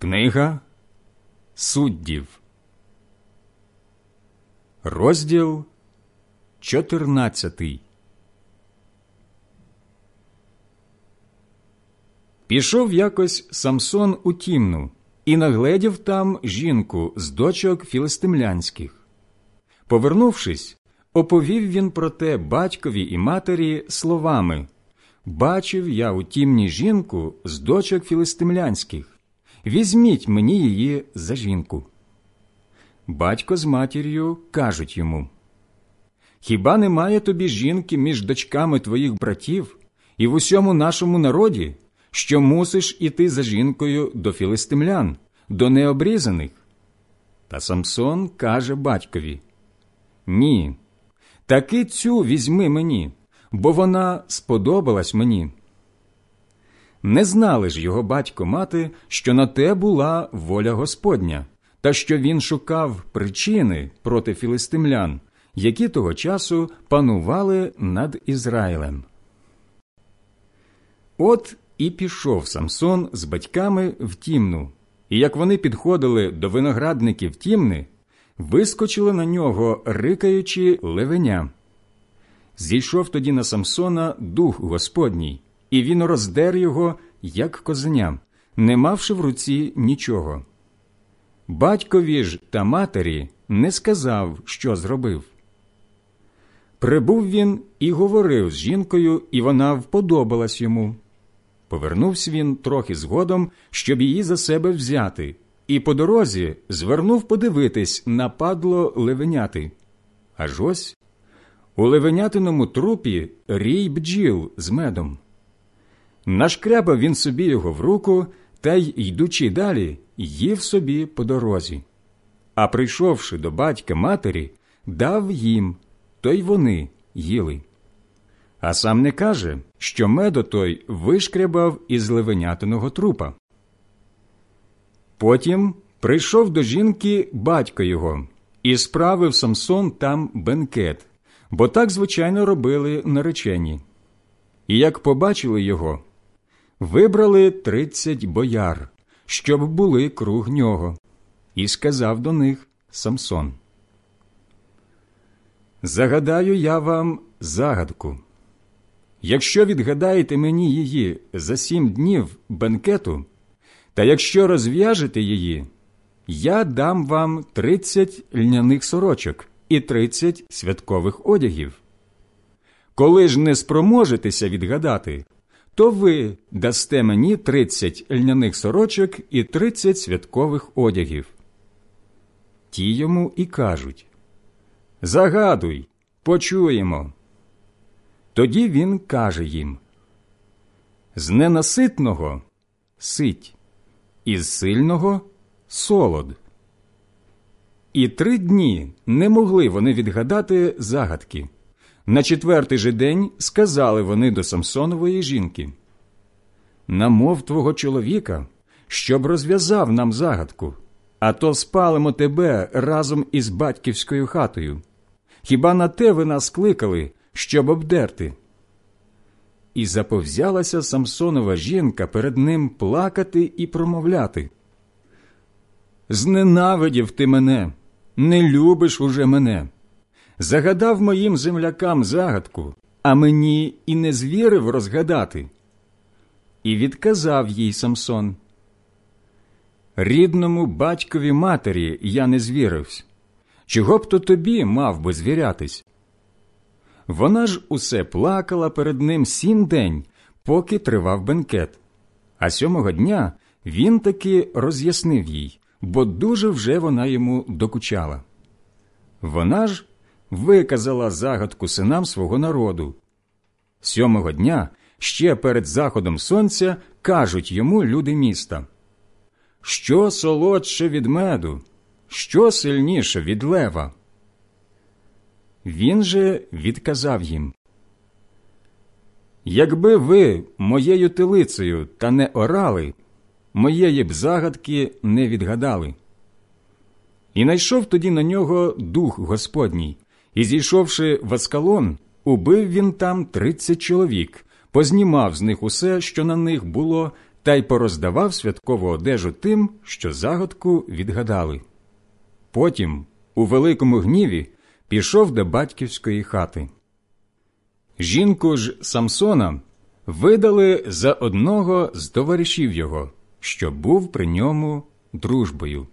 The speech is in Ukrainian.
Книга суддів, розділ 14 Пішов якось Самсон у тімну і нагледів там жінку з дочок філистимлянських. Повернувшись, оповів він про те батькові і матері словами Бачив я у тімні жінку з дочок філистимлянських візьміть мені її за жінку. Батько з матір'ю кажуть йому Хіба немає тобі жінки між дочками твоїх братів і в усьому нашому народі, що мусиш іти за жінкою до філистимлян, до необрізаних? Та Самсон каже батькові Ні, таки цю візьми мені, бо вона сподобалась мені. Не знали ж його батько мати, що на те була воля Господня, та що він шукав причини проти філистимлян, які того часу панували над Ізраїлем. От і пішов Самсон з батьками в тімну, і як вони підходили до виноградників тімни, вискочили на нього, рикаючи левеня. Зійшов тоді на Самсона дух Господній і він роздер його, як козеня, не мавши в руці нічого. Батькові ж та матері не сказав, що зробив. Прибув він і говорив з жінкою, і вона вподобалась йому. Повернувся він трохи згодом, щоб її за себе взяти, і по дорозі звернув подивитись на падло левеняти. Аж ось у левенятиному трупі рій бджіл з медом. Нашкрябав він собі його в руку та й, йдучи далі, їв собі по дорозі. А прийшовши до батька матері, дав їм, то й вони їли. А сам не каже, що медо той вишкрябав із левенятиного трупа. Потім прийшов до жінки батько його і справив Самсон там бенкет, бо так звичайно робили наречені. І як побачили його, вибрали тридцять бояр, щоб були круг нього, і сказав до них Самсон. Загадаю я вам загадку. Якщо відгадаєте мені її за сім днів бенкету, та якщо розв'яжете її, я дам вам тридцять льняних сорочок і тридцять святкових одягів. Коли ж не спроможетеся відгадати, то ви дасте мені тридцять льняних сорочок і тридцять святкових одягів. Ті йому і кажуть Загадуй, почуємо. Тоді він каже їм З ненаситного сить, із сильного солод. І три дні не могли вони відгадати загадки. На четвертий же день сказали вони до Самсонової жінки Намов твого чоловіка, щоб розв'язав нам загадку, а то спалимо тебе разом із батьківською хатою. Хіба на те ви нас кликали, щоб обдерти? І заповзялася Самсонова жінка перед ним плакати і промовляти. Зненавидів ти мене, не любиш уже мене загадав моїм землякам загадку, а мені і не звірив розгадати. І відказав їй Самсон. Рідному батькові матері я не звірився. Чого б то тобі мав би звірятись? Вона ж усе плакала перед ним сім день, поки тривав бенкет. А сьомого дня він таки роз'яснив їй, бо дуже вже вона йому докучала. Вона ж виказала загадку синам свого народу. Сьомого дня, ще перед заходом сонця, кажуть йому люди міста Що солодше від меду, що сильніше від лева? Він же відказав їм Якби ви моєю тилицею та не орали, моєї б загадки не відгадали. І найшов тоді на нього дух Господній, і, зійшовши в Аскалон, убив він там тридцять чоловік, познімав з них усе, що на них було, та й пороздавав святкову одежу тим, що загадку відгадали. Потім, у великому гніві, пішов до батьківської хати. Жінку ж Самсона видали за одного з товаришів його, що був при ньому дружбою.